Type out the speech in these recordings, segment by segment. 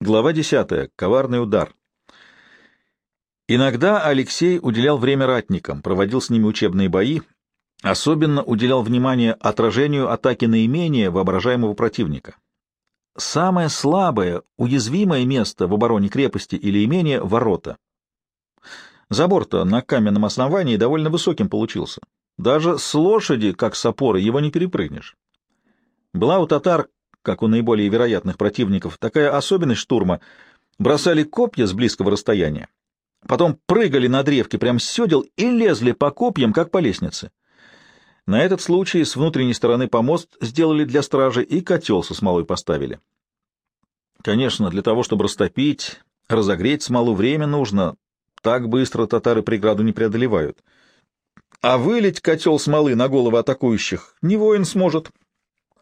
Глава 10. Коварный удар. Иногда Алексей уделял время ратникам, проводил с ними учебные бои, особенно уделял внимание отражению атаки на имение воображаемого противника. Самое слабое, уязвимое место в обороне крепости или имения — ворота. Забор-то на каменном основании довольно высоким получился. Даже с лошади, как с опоры, его не перепрыгнешь. Была у татар как у наиболее вероятных противников, такая особенность штурма — бросали копья с близкого расстояния, потом прыгали на древке прямо с седел и лезли по копьям, как по лестнице. На этот случай с внутренней стороны помост сделали для стражи и котел со смолой поставили. Конечно, для того, чтобы растопить, разогреть смолу, время нужно. Так быстро татары преграду не преодолевают. А вылить котел смолы на головы атакующих не воин сможет,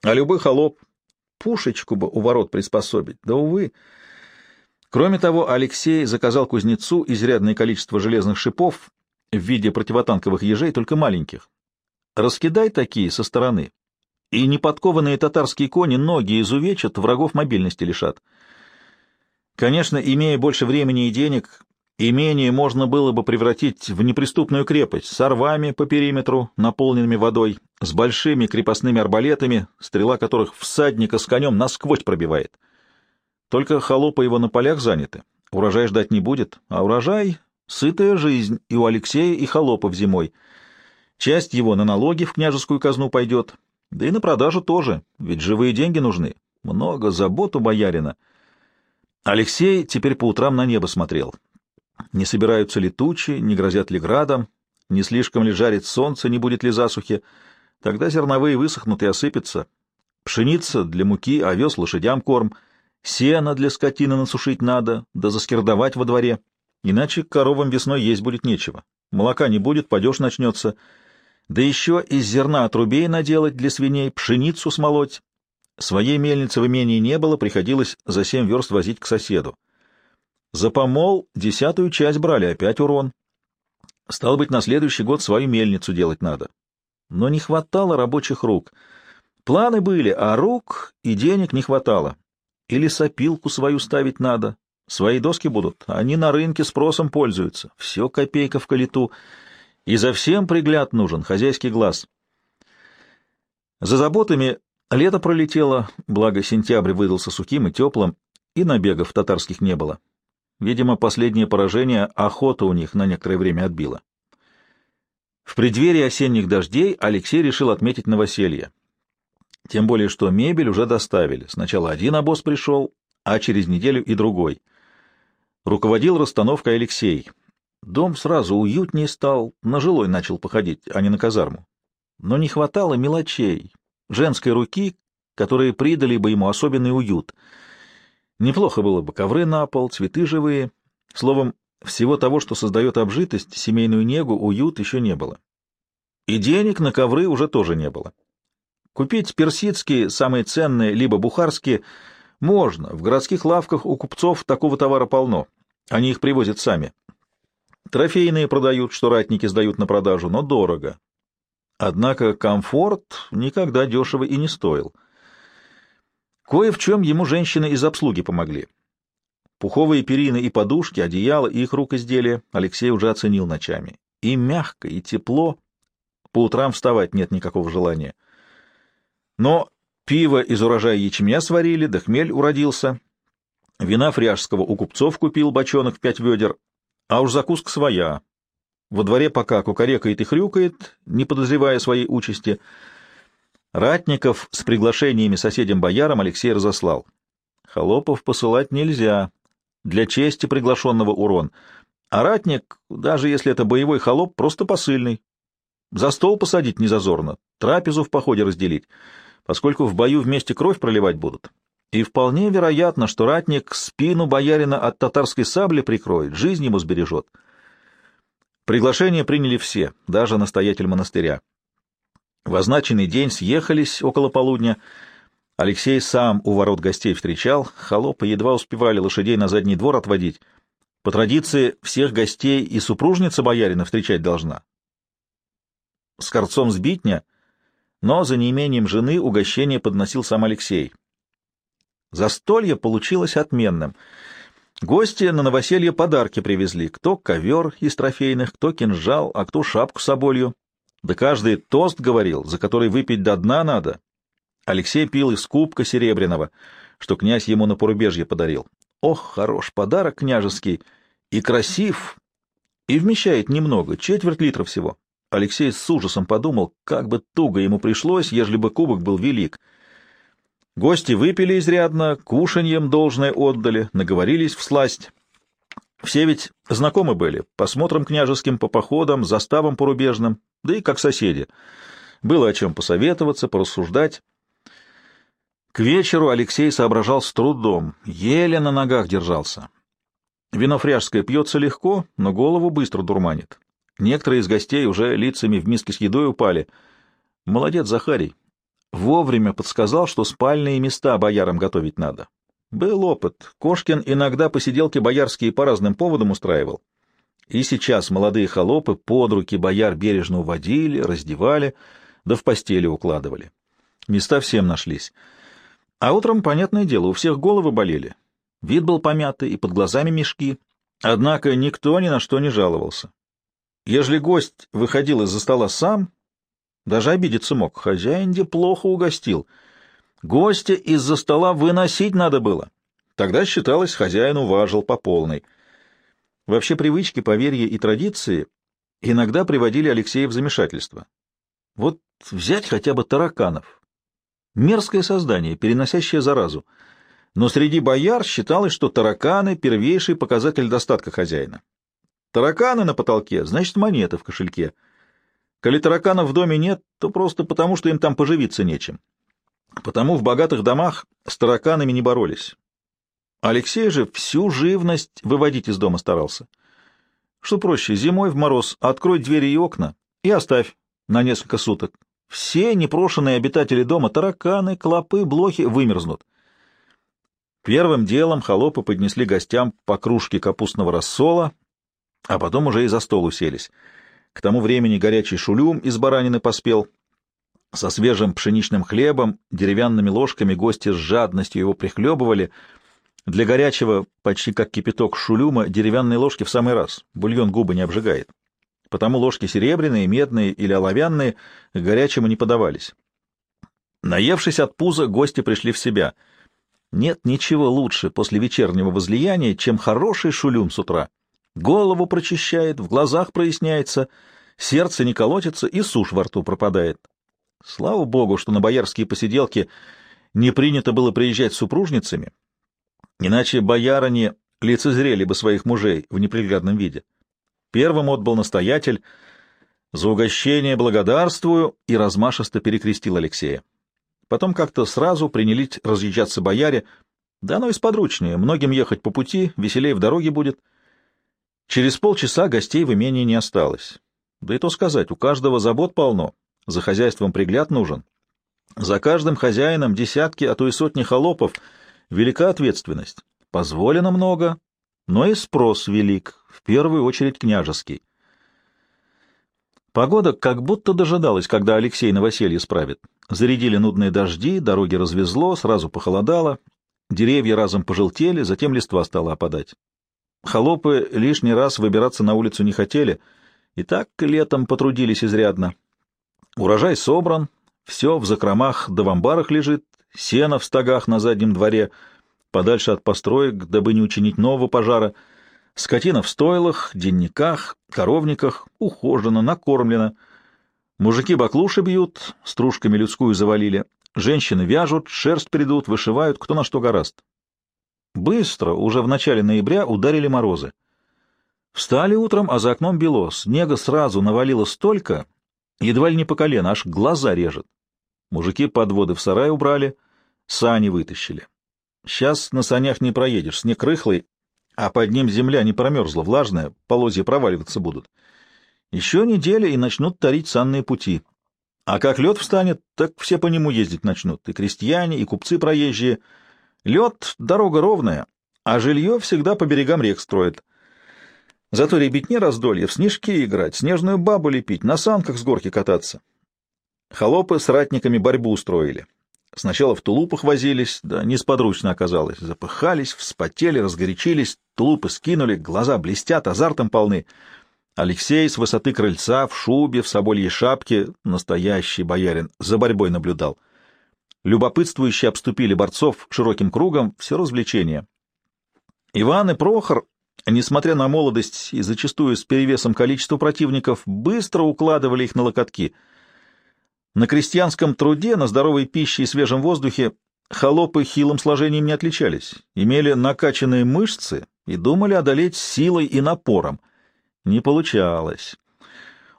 а любой холоп, Пушечку бы у ворот приспособить, да, увы. Кроме того, Алексей заказал кузнецу изрядное количество железных шипов в виде противотанковых ежей, только маленьких. Раскидай такие со стороны, и неподкованные татарские кони ноги изувечат, врагов мобильности лишат. Конечно, имея больше времени и денег, Имение можно было бы превратить в неприступную крепость с орвами по периметру, наполненными водой, с большими крепостными арбалетами, стрела которых всадника с конем насквозь пробивает. Только холопы его на полях заняты, урожай ждать не будет, а урожай — сытая жизнь и у Алексея, и холопов зимой. Часть его на налоги в княжескую казну пойдет, да и на продажу тоже, ведь живые деньги нужны. Много забот у боярина. Алексей теперь по утрам на небо смотрел — не собираются ли тучи, не грозят ли градом, не слишком ли жарит солнце, не будет ли засухи. Тогда зерновые высохнут и осыпятся. Пшеница для муки, овес лошадям корм, сено для скотины насушить надо, да заскирдовать во дворе. Иначе коровам весной есть будет нечего. Молока не будет, падеж начнется. Да еще из зерна отрубей наделать для свиней, пшеницу смолоть. Своей мельницы в имении не было, приходилось за семь верст возить к соседу. За помол десятую часть брали, опять урон. Стало быть, на следующий год свою мельницу делать надо. Но не хватало рабочих рук. Планы были, а рук и денег не хватало. Или сопилку свою ставить надо. Свои доски будут, они на рынке спросом пользуются. Все копейка в калиту. И за всем пригляд нужен, хозяйский глаз. За заботами лето пролетело, благо сентябрь выдался сухим и теплым, и набегов татарских не было. Видимо, последнее поражение охота у них на некоторое время отбила. В преддверии осенних дождей Алексей решил отметить новоселье. Тем более, что мебель уже доставили. Сначала один обоз пришел, а через неделю и другой. Руководил расстановкой Алексей. Дом сразу уютнее стал, на жилой начал походить, а не на казарму. Но не хватало мелочей, женской руки, которые придали бы ему особенный уют — Неплохо было бы ковры на пол, цветы живые. Словом, всего того, что создает обжитость, семейную негу, уют еще не было. И денег на ковры уже тоже не было. Купить персидские, самые ценные, либо бухарские, можно. В городских лавках у купцов такого товара полно. Они их привозят сами. Трофейные продают, что ратники сдают на продажу, но дорого. Однако комфорт никогда дешево и не стоил — Кое в чем ему женщины из обслуги помогли. Пуховые перины и подушки, одеяло и их рук изделия Алексей уже оценил ночами. И мягко, и тепло. По утрам вставать нет никакого желания. Но пиво из урожая ячменя сварили, да хмель уродился. Вина фряжского у купцов купил бочонок в пять ведер, а уж закуска своя. Во дворе пока кукарекает и хрюкает, не подозревая своей участи — Ратников с приглашениями соседям-боярам Алексей разослал. Холопов посылать нельзя. Для чести приглашенного урон. А ратник, даже если это боевой холоп, просто посыльный. За стол посадить незазорно, трапезу в походе разделить, поскольку в бою вместе кровь проливать будут. И вполне вероятно, что ратник спину боярина от татарской сабли прикроет, жизнь ему сбережет. Приглашение приняли все, даже настоятель монастыря. В означенный день съехались около полудня. Алексей сам у ворот гостей встречал, холопы едва успевали лошадей на задний двор отводить. По традиции всех гостей и супружница боярина встречать должна. С корцом сбитня, но за неимением жены угощение подносил сам Алексей. Застолье получилось отменным. Гости на новоселье подарки привезли. Кто ковер из трофейных, кто кинжал, а кто шапку с оболью. Да каждый тост говорил, за который выпить до дна надо. Алексей пил из кубка серебряного, что князь ему на порубежье подарил. Ох, хорош подарок княжеский! И красив, и вмещает немного, четверть литра всего. Алексей с ужасом подумал, как бы туго ему пришлось, ежели бы кубок был велик. Гости выпили изрядно, кушаньем должное отдали, наговорились в сласть. Все ведь знакомы были, посмотром княжеским по походам, заставам порубежным, да и как соседи. Было о чем посоветоваться, порассуждать. К вечеру Алексей соображал с трудом, еле на ногах держался. Вино фряжское пьется легко, но голову быстро дурманит. Некоторые из гостей уже лицами в миске с едой упали. Молодец Захарий. Вовремя подсказал, что спальные места боярам готовить надо. Был опыт. Кошкин иногда посиделки боярские по разным поводам устраивал. И сейчас молодые холопы под руки бояр бережно уводили, раздевали, да в постели укладывали. Места всем нашлись. А утром, понятное дело, у всех головы болели. Вид был помятый и под глазами мешки. Однако никто ни на что не жаловался. Ежели гость выходил из-за стола сам, даже обидеться мог. Хозяин где плохо угостил. Гостя из-за стола выносить надо было. Тогда считалось, хозяин уважил по полной. Вообще привычки, поверья и традиции иногда приводили Алексея в замешательство. Вот взять хотя бы тараканов. Мерзкое создание, переносящее заразу. Но среди бояр считалось, что тараканы — первейший показатель достатка хозяина. Тараканы на потолке, значит, монеты в кошельке. Коли тараканов в доме нет, то просто потому, что им там поживиться нечем. Потому в богатых домах с тараканами не боролись. Алексей же всю живность выводить из дома старался. Что проще, зимой в мороз открой двери и окна и оставь на несколько суток. Все непрошенные обитатели дома, тараканы, клопы, блохи, вымерзнут. Первым делом холопы поднесли гостям по кружке капустного рассола, а потом уже и за стол уселись. К тому времени горячий шулюм из баранины поспел. Со свежим пшеничным хлебом, деревянными ложками гости с жадностью его прихлебывали. Для горячего, почти как кипяток шулюма, деревянные ложки в самый раз, бульон губы не обжигает. Потому ложки серебряные, медные или оловянные к горячему не подавались. Наевшись от пуза, гости пришли в себя. Нет ничего лучше после вечернего возлияния, чем хороший шулюм с утра. Голову прочищает, в глазах проясняется, сердце не колотится и сушь во рту пропадает. Слава богу, что на боярские посиделки не принято было приезжать с супружницами, иначе боярыни лицезрели бы своих мужей в неприглядном виде. Первым отбыл настоятель, за угощение благодарствую и размашисто перекрестил Алексея. Потом как-то сразу принялись разъезжаться бояре, да оно и сподручнее, многим ехать по пути, веселее в дороге будет — Через полчаса гостей в имении не осталось. Да и то сказать, у каждого забот полно, за хозяйством пригляд нужен. За каждым хозяином десятки, а то и сотни холопов, велика ответственность. Позволено много, но и спрос велик, в первую очередь княжеский. Погода как будто дожидалась, когда Алексей новоселье справит. Зарядили нудные дожди, дороги развезло, сразу похолодало, деревья разом пожелтели, затем листва стала опадать. Холопы лишний раз выбираться на улицу не хотели, и так летом потрудились изрядно. Урожай собран, все в закромах да в амбарах лежит, сено в стогах на заднем дворе, подальше от построек, дабы не учинить нового пожара, скотина в стойлах, денниках, коровниках, ухожена, накормлена. Мужики баклуши бьют, стружками людскую завалили, женщины вяжут, шерсть придут, вышивают, кто на что гораст. Быстро, уже в начале ноября, ударили морозы. Встали утром, а за окном бело. Снега сразу навалило столько, едва ли не по колено, аж глаза режет. Мужики подводы в сарай убрали, сани вытащили. Сейчас на санях не проедешь, снег рыхлый, а под ним земля не промерзла, влажная, полозья проваливаться будут. Еще неделя и начнут тарить санные пути. А как лед встанет, так все по нему ездить начнут, и крестьяне, и купцы проезжие — Лед — дорога ровная, а жилье всегда по берегам рек строят. Зато ребятне раздолье в снежки играть, снежную бабу лепить, на санках с горки кататься. Холопы с ратниками борьбу устроили. Сначала в тулупах возились, да несподручно оказалось. Запыхались, вспотели, разгорячились, тулупы скинули, глаза блестят, азартом полны. Алексей с высоты крыльца, в шубе, в собольей шапке, настоящий боярин, за борьбой наблюдал. Любопытствующие обступили борцов широким кругом, все развлечение. Иван и Прохор, несмотря на молодость и зачастую с перевесом количества противников, быстро укладывали их на локотки — на крестьянском труде, на здоровой пище и свежем воздухе холопы хилым сложением не отличались, имели накачанные мышцы и думали одолеть силой и напором. Не получалось.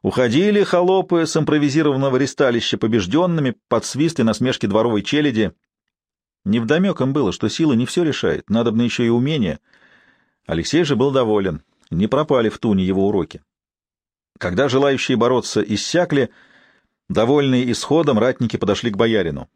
Уходили холопы с импровизированного ресталища побежденными под свист и насмешки дворовой челяди. Невдомек им было, что сила не все решает, надо бы еще и умение. Алексей же был доволен, не пропали в туне его уроки. Когда желающие бороться иссякли, Довольные исходом, ратники подошли к боярину.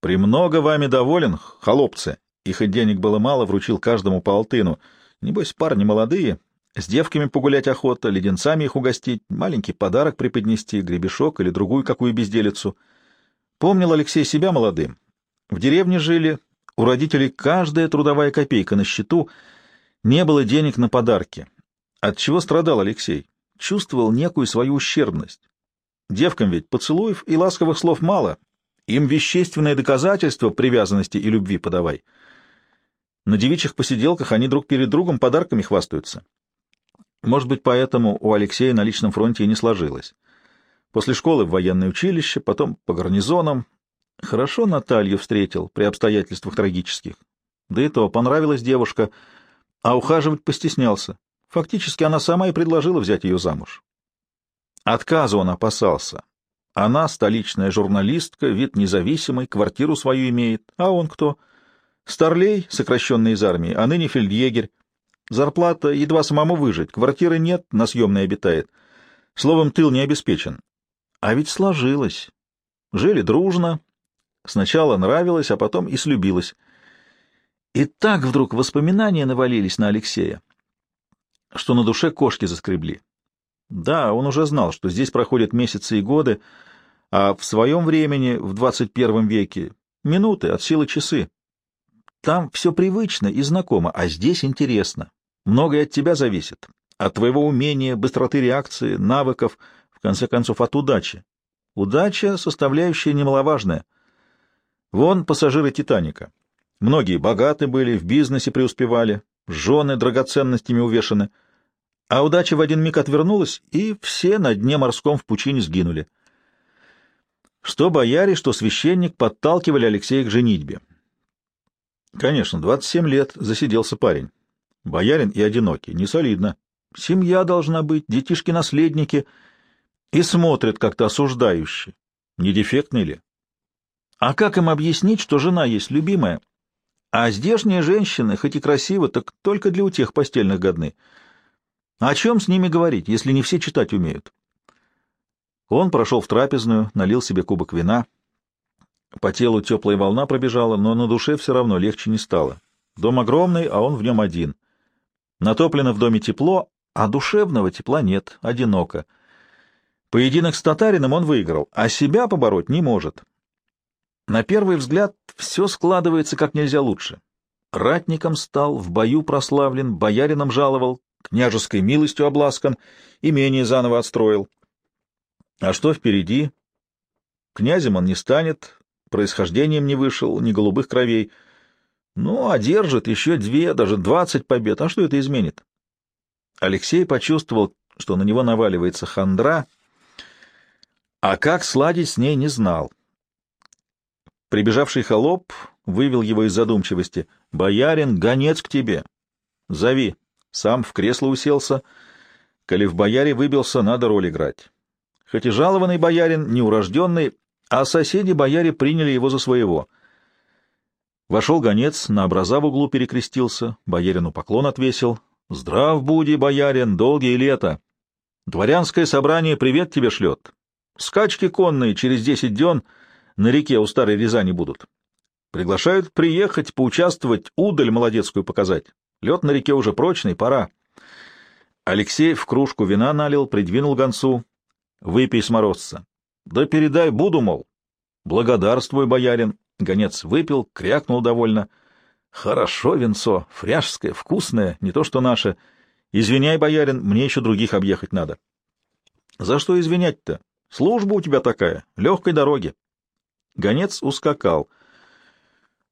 «Премного вами доволен, холопцы?» Их и денег было мало, вручил каждому по алтыну. Небось, парни молодые, с девками погулять охота, леденцами их угостить, маленький подарок преподнести, гребешок или другую какую безделицу. Помнил Алексей себя молодым. В деревне жили, у родителей каждая трудовая копейка на счету, не было денег на подарки. От чего страдал Алексей? Чувствовал некую свою ущербность. Девкам ведь поцелуев и ласковых слов мало. Им вещественное доказательство привязанности и любви подавай. На девичьих посиделках они друг перед другом подарками хвастаются. Может быть, поэтому у Алексея на личном фронте и не сложилось. После школы в военное училище, потом по гарнизонам. Хорошо Наталью встретил при обстоятельствах трагических. Да и то, понравилась девушка, а ухаживать постеснялся. Фактически она сама и предложила взять ее замуж. Отказа он опасался. Она столичная журналистка, вид независимый, квартиру свою имеет. А он кто? Старлей, сокращенный из армии, а ныне фельдъегерь. Зарплата едва самому выжить, квартиры нет, на съемной обитает. Словом, тыл не обеспечен. А ведь сложилось. Жили дружно. Сначала нравилось, а потом и слюбилось. И так вдруг воспоминания навалились на Алексея, что на душе кошки заскребли. Да, он уже знал, что здесь проходят месяцы и годы, а в своем времени, в 21 веке, минуты, от силы часы. Там все привычно и знакомо, а здесь интересно. Многое от тебя зависит. От твоего умения, быстроты реакции, навыков, в конце концов, от удачи. Удача — составляющая немаловажная. Вон пассажиры «Титаника». Многие богаты были, в бизнесе преуспевали, жены драгоценностями увешаны — а удача в один миг отвернулась, и все на дне морском в пучине сгинули. Что бояре, что священник подталкивали Алексея к женитьбе. Конечно, 27 лет засиделся парень. Боярин и одинокий, не солидно. Семья должна быть, детишки-наследники. И смотрят как-то осуждающе. Не дефектный ли? А как им объяснить, что жена есть любимая? А здешние женщины, хоть и красивы, так только для утех постельных годны. О чем с ними говорить, если не все читать умеют? Он прошел в трапезную, налил себе кубок вина. По телу теплая волна пробежала, но на душе все равно легче не стало. Дом огромный, а он в нем один. Натоплено в доме тепло, а душевного тепла нет, одиноко. Поединок с татарином он выиграл, а себя побороть не может. На первый взгляд все складывается как нельзя лучше. Ратником стал, в бою прославлен, боярином жаловал, княжеской милостью обласкан, имение заново отстроил. А что впереди? Князем он не станет, происхождением не вышел, ни голубых кровей. Ну, одержит еще две, даже двадцать побед. А что это изменит? Алексей почувствовал, что на него наваливается хандра, а как сладить с ней не знал. Прибежавший холоп вывел его из задумчивости. «Боярин, гонец к тебе! Зови!» Сам в кресло уселся. Коли в бояре выбился, надо роль играть. Хоть и жалованный боярин, неурожденный, а соседи бояре приняли его за своего. Вошел гонец, на образа в углу перекрестился, боярину поклон отвесил. «Здрав буди, боярин, долгие лета! Дворянское собрание привет тебе шлет. Скачки конные через десять дён на реке у Старой Рязани будут. Приглашают приехать, поучаствовать, удаль молодецкую показать. Лед на реке уже прочный, пора. Алексей в кружку вина налил, придвинул гонцу. Выпей с морозца. Да передай, буду, мол. Благодарствуй, боярин. Гонец выпил, крякнул довольно. Хорошо венцо, фряжское, вкусное, не то что наше. Извиняй, боярин, мне еще других объехать надо. За что извинять-то? Служба у тебя такая, легкой дороги. Гонец ускакал.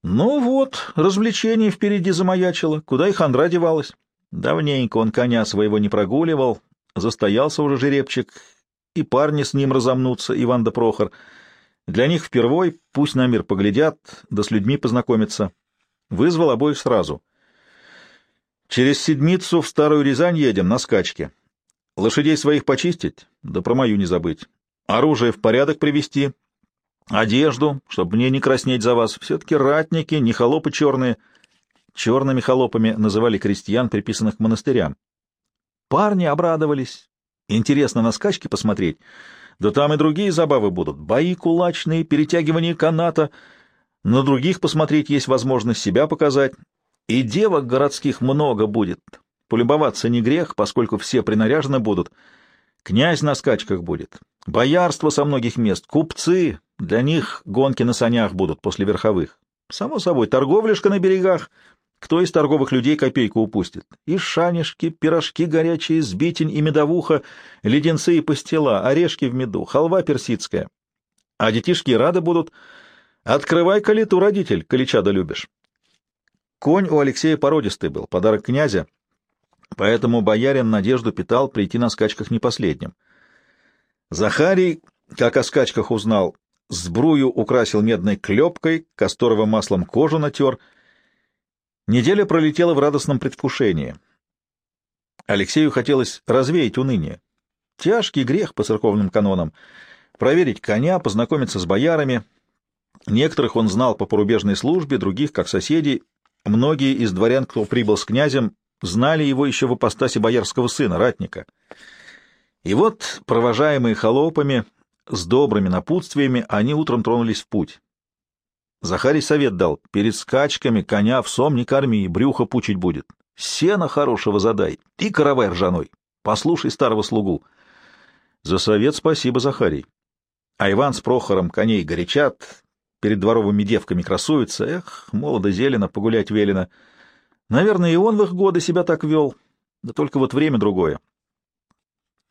Ну вот, развлечение впереди замаячило, куда и хандра девалась. Давненько он коня своего не прогуливал, застоялся уже жеребчик, и парни с ним разомнутся, Иван да Прохор. Для них впервой пусть на мир поглядят, да с людьми познакомятся. Вызвал обоих сразу. Через седмицу в Старую Рязань едем на скачке. Лошадей своих почистить, да про мою не забыть. Оружие в порядок привести, одежду, чтобы мне не краснеть за вас. Все-таки ратники, не холопы черные. Черными холопами называли крестьян, приписанных к монастырям. Парни обрадовались. Интересно на скачки посмотреть. Да там и другие забавы будут. Бои кулачные, перетягивание каната. На других посмотреть есть возможность себя показать. И девок городских много будет. Полюбоваться не грех, поскольку все принаряжены будут. Князь на скачках будет. Боярство со многих мест, купцы. Для них гонки на санях будут после верховых. Само собой, торговляшка на берегах — кто из торговых людей копейку упустит? И шанишки, пирожки горячие, сбитень и медовуха, леденцы и пастила, орешки в меду, халва персидская. А детишки рады будут. Открывай калиту, родитель, коли чадо любишь. Конь у Алексея породистый был, подарок князя, поэтому боярин надежду питал прийти на скачках не последним. Захарий, как о скачках узнал, сбрую украсил медной клепкой, касторовым маслом кожу натер — Неделя пролетела в радостном предвкушении. Алексею хотелось развеять уныние. Тяжкий грех по церковным канонам. Проверить коня, познакомиться с боярами. Некоторых он знал по порубежной службе, других — как соседей. Многие из дворян, кто прибыл с князем, знали его еще в ипостаси боярского сына, ратника. И вот, провожаемые холопами, с добрыми напутствиями, они утром тронулись в путь. Захарий совет дал, перед скачками коня в сом не корми, брюхо пучить будет. Сена хорошего задай и каравай ржаной. Послушай старого слугу. За совет спасибо, Захарий. А Иван с Прохором коней горячат, перед дворовыми девками красуются. Эх, молодо зелено, погулять велено. Наверное, и он в их годы себя так вел, да только вот время другое.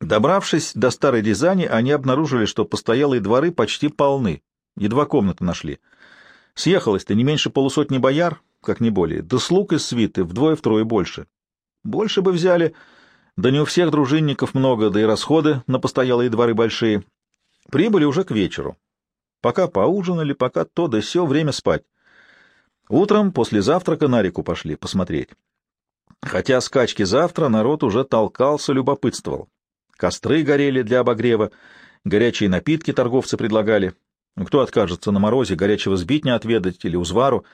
Добравшись до старой Рязани, они обнаружили, что постоялые дворы почти полны, едва комнаты нашли — Съехалось-то не меньше полусотни бояр, как не более, да слуг из свиты вдвое-втрое больше. Больше бы взяли, да не у всех дружинников много, да и расходы на постоялые дворы большие. Прибыли уже к вечеру. Пока поужинали, пока то да сё, время спать. Утром после завтрака на реку пошли посмотреть. Хотя скачки завтра народ уже толкался, любопытствовал. Костры горели для обогрева, горячие напитки торговцы предлагали. Ну, кто откажется на морозе горячего сбитня отведать или узвару?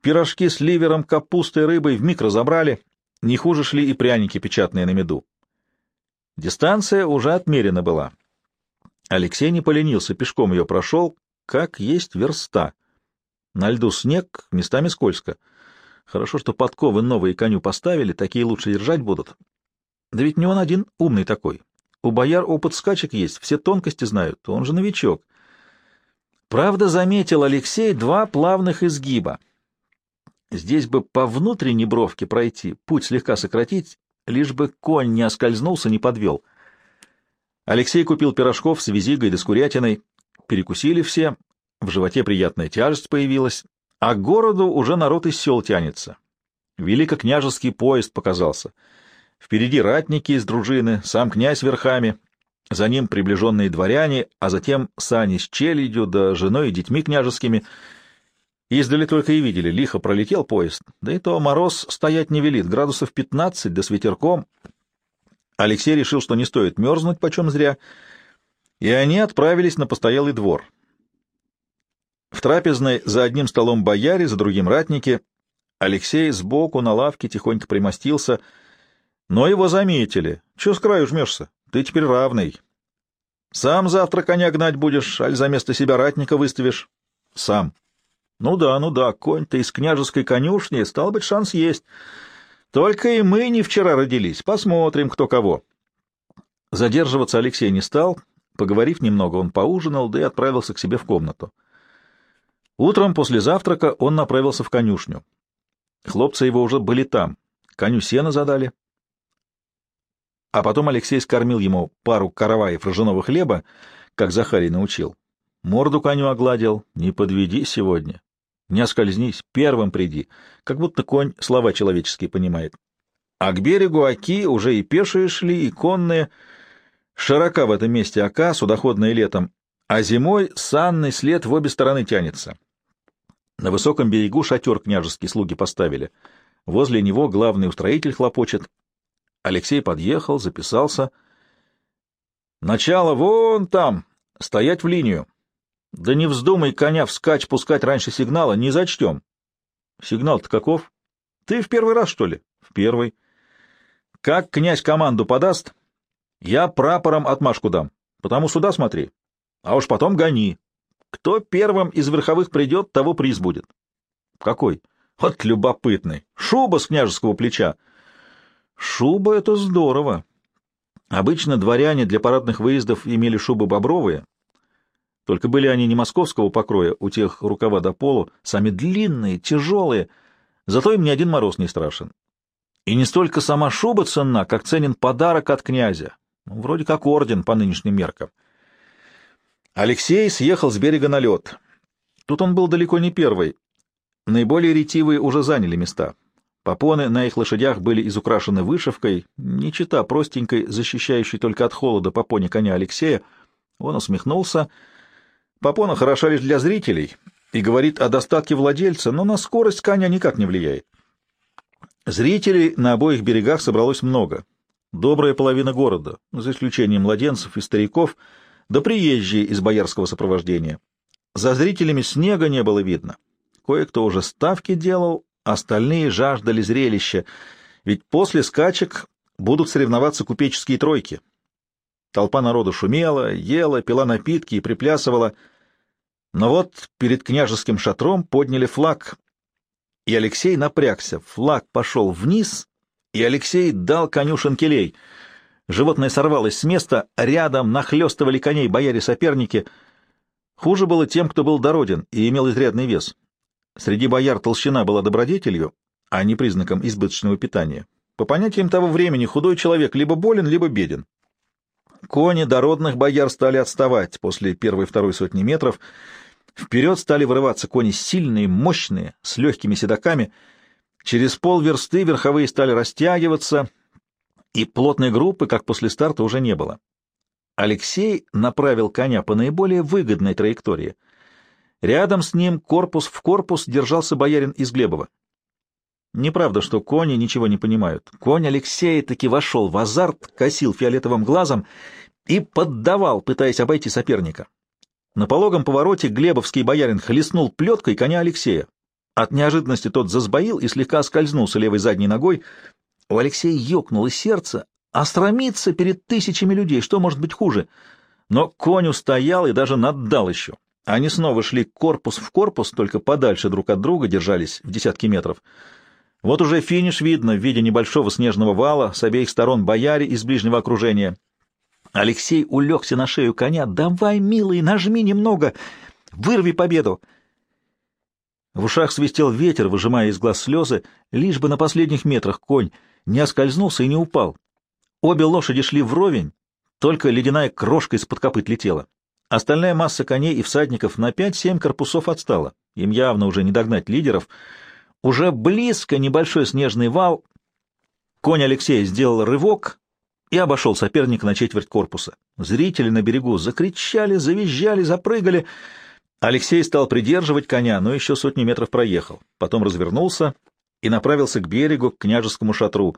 Пирожки с ливером, капустой, рыбой вмиг разобрали. Не хуже шли и пряники печатные на меду. Дистанция уже отмерена была. Алексей не поленился, пешком ее прошел, как есть верста. На льду снег, местами скользко. Хорошо, что подковы новые коню поставили, такие лучше держать будут. Да ведь не он один умный такой. У бояр опыт скачек есть, все тонкости знают, он же новичок. Правда, заметил Алексей два плавных изгиба. Здесь бы по внутренней бровке пройти, путь слегка сократить, лишь бы конь не оскользнулся, не подвел. Алексей купил пирожков с визигой да с курятиной. Перекусили все, в животе приятная тяжесть появилась, а к городу уже народ из сел тянется. Великокняжеский поезд показался. Впереди ратники из дружины, сам князь верхами, за ним приближенные дворяне, а затем сани с челядью, да женой и детьми княжескими. Издали только и видели, лихо пролетел поезд, да и то мороз стоять не велит, градусов пятнадцать, да с ветерком. Алексей решил, что не стоит мерзнуть почем зря, и они отправились на постоялый двор. В трапезной за одним столом бояре, за другим ратники. Алексей сбоку на лавке тихонько примостился, но его заметили. — Чего с краю жмешься? Ты теперь равный. Сам завтра коня гнать будешь, аль за место себя ратника выставишь? Сам. Ну да, ну да, конь-то из княжеской конюшни, стал быть, шанс есть. Только и мы не вчера родились. Посмотрим, кто кого. Задерживаться Алексей не стал. Поговорив немного, он поужинал, да и отправился к себе в комнату. Утром после завтрака он направился в конюшню. Хлопцы его уже были там. Коню сено задали. А потом Алексей скормил ему пару караваев ржаного хлеба, как Захарий научил. Морду коню огладил. Не подведи сегодня. Не оскользнись, первым приди. Как будто конь слова человеческие понимает. А к берегу Оки уже и пешие шли, и конные. Широка в этом месте Ока, судоходная летом, а зимой санный след в обе стороны тянется. На высоком берегу шатер княжеские слуги поставили. Возле него главный устроитель хлопочет. Алексей подъехал, записался. «Начало вон там! Стоять в линию!» «Да не вздумай коня вскачь пускать раньше сигнала, не зачтем!» «Сигнал-то каков? Ты в первый раз, что ли?» «В первый». «Как князь команду подаст, я прапором отмашку дам, потому сюда смотри, а уж потом гони, кто первым из верховых придет, того приз будет. Какой? Вот любопытный. Шуба с княжеского плеча. Шуба — это здорово. Обычно дворяне для парадных выездов имели шубы бобровые, только были они не московского покроя, у тех рукава до полу, сами длинные, тяжелые, зато им ни один мороз не страшен. И не столько сама шуба ценна, как ценен подарок от князя, вроде как орден по нынешним меркам. Алексей съехал с берега на лед. Тут он был далеко не первый. Наиболее ретивые уже заняли места. Попоны на их лошадях были изукрашены вышивкой, не чита простенькой, защищающей только от холода попоне коня Алексея. Он усмехнулся. Попона хороша лишь для зрителей и говорит о достатке владельца, но на скорость коня никак не влияет. Зрителей на обоих берегах собралось много. Добрая половина города, за исключением младенцев и стариков — да приезжие из боярского сопровождения. За зрителями снега не было видно. Кое-кто уже ставки делал, остальные жаждали зрелища, ведь после скачек будут соревноваться купеческие тройки. Толпа народу шумела, ела, пила напитки и приплясывала. Но вот перед княжеским шатром подняли флаг, и Алексей напрягся. Флаг пошел вниз, и Алексей дал коню шанкелей — Животное сорвалось с места, рядом нахлестывали коней бояре-соперники. Хуже было тем, кто был дороден и имел изрядный вес. Среди бояр толщина была добродетелью, а не признаком избыточного питания. По понятиям того времени худой человек либо болен, либо беден. Кони дородных бояр стали отставать после первой-второй сотни метров. Вперед стали вырываться кони сильные, мощные, с легкими седоками. Через полверсты верховые стали растягиваться — и плотной группы, как после старта, уже не было. Алексей направил коня по наиболее выгодной траектории. Рядом с ним корпус в корпус держался боярин из Глебова. Неправда, что кони ничего не понимают. Конь Алексея таки вошел в азарт, косил фиолетовым глазом и поддавал, пытаясь обойти соперника. На пологом повороте глебовский боярин хлестнул плеткой коня Алексея. От неожиданности тот засбоил и слегка скользнулся левой задней ногой, у Алексея ёкнуло сердце, а стромиться перед тысячами людей, что может быть хуже? Но конь устоял и даже наддал еще. Они снова шли корпус в корпус, только подальше друг от друга держались в десятки метров. Вот уже финиш видно в виде небольшого снежного вала, с обеих сторон бояре из ближнего окружения. Алексей улегся на шею коня. «Давай, милый, нажми немного! Вырви победу!» В ушах свистел ветер, выжимая из глаз слезы, лишь бы на последних метрах конь не оскользнулся и не упал. Обе лошади шли вровень, только ледяная крошка из-под копыт летела. Остальная масса коней и всадников на пять-семь корпусов отстала. Им явно уже не догнать лидеров. Уже близко небольшой снежный вал. Конь Алексея сделал рывок и обошел соперника на четверть корпуса. Зрители на берегу закричали, завизжали, запрыгали. Алексей стал придерживать коня, но еще сотни метров проехал. Потом развернулся и направился к берегу, к княжескому шатру.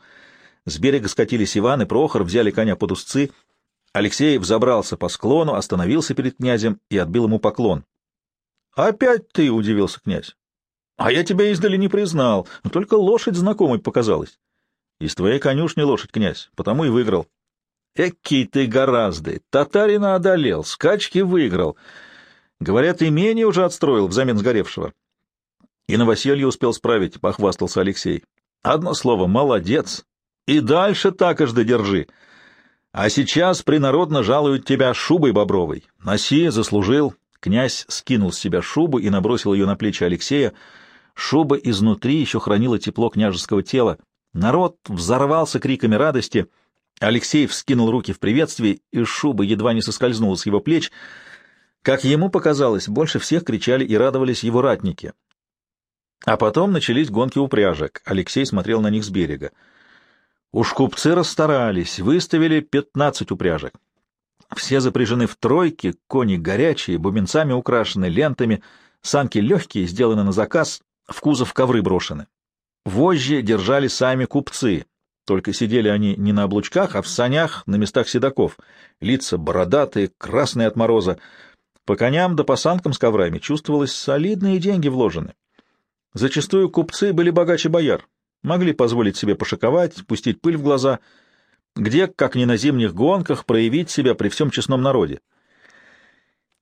С берега скатились Иван и Прохор, взяли коня под узцы. Алексей взобрался по склону, остановился перед князем и отбил ему поклон. — Опять ты, — удивился князь. — А я тебя издали не признал, но только лошадь знакомой показалась. — Из твоей конюшни лошадь, князь, потому и выиграл. — Экий ты гораздо! Татарина одолел, скачки выиграл. Говорят, имение уже отстроил взамен сгоревшего. И новоселье успел справить, — похвастался Алексей. Одно слово — молодец. И дальше так аж держи. А сейчас принародно жалуют тебя шубой бобровой. Носи, заслужил. Князь скинул с себя шубу и набросил ее на плечи Алексея. Шуба изнутри еще хранила тепло княжеского тела. Народ взорвался криками радости. Алексей вскинул руки в приветствии, и шуба едва не соскользнула с его плеч. Как ему показалось, больше всех кричали и радовались его ратники. А потом начались гонки упряжек. Алексей смотрел на них с берега. Уж купцы расстарались, выставили пятнадцать упряжек. Все запряжены в тройки, кони горячие, бубенцами украшены, лентами, санки легкие, сделаны на заказ, в кузов ковры брошены. Вожжи держали сами купцы, только сидели они не на облучках, а в санях на местах седаков, лица бородатые, красные от мороза. По коням да по санкам с коврами чувствовалось солидные деньги вложены. Зачастую купцы были богаче бояр, могли позволить себе пошиковать, пустить пыль в глаза — где, как ни на зимних гонках, проявить себя при всем честном народе.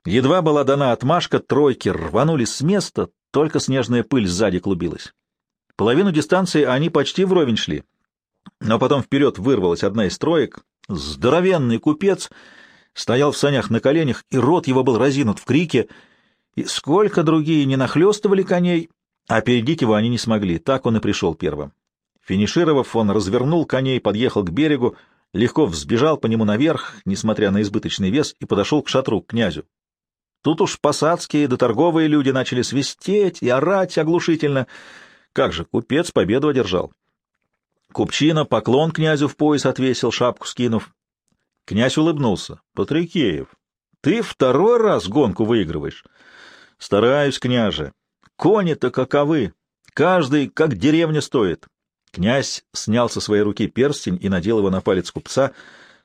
Едва была дана отмашка, тройки рванули с места, только снежная пыль сзади клубилась. Половину дистанции они почти вровень шли. Но потом вперед вырвалась одна из троек. Здоровенный купец стоял в санях на коленях, и рот его был разинут в крике. И сколько другие не нахлестывали коней, опередить его они не смогли. Так он и пришел первым. Финишировав, он развернул коней, подъехал к берегу, легко взбежал по нему наверх, несмотря на избыточный вес, и подошел к шатру, к князю. Тут уж посадские да торговые люди начали свистеть и орать оглушительно. Как же, купец победу одержал. Купчина поклон князю в пояс отвесил, шапку скинув. Князь улыбнулся. — Патрикеев, ты второй раз гонку выигрываешь. — Стараюсь, княже. Кони-то каковы. Каждый как деревня стоит. Князь снял со своей руки перстень и надел его на палец купца.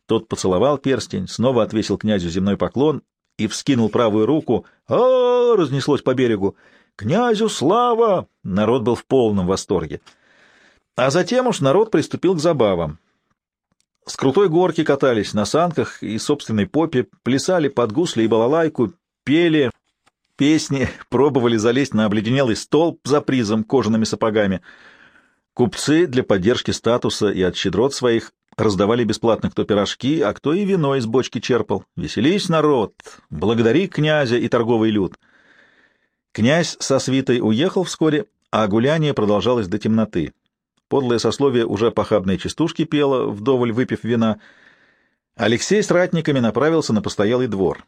Тот поцеловал перстень, снова отвесил князю земной поклон и вскинул правую руку. а, разнеслось по берегу. «Князю слава!» Народ был в полном восторге. А затем уж народ приступил к забавам. С крутой горки катались на санках и собственной попе, плясали под гусли и балалайку, пели песни, пробовали залезть на обледенелый столб за призом кожаными сапогами — Купцы для поддержки статуса и от щедрот своих раздавали бесплатно кто пирожки, а кто и вино из бочки черпал. Веселись, народ! Благодари князя и торговый люд! Князь со свитой уехал вскоре, а гуляние продолжалось до темноты. Подлое сословие уже похабные частушки пело, вдоволь выпив вина. Алексей с ратниками направился на постоялый двор.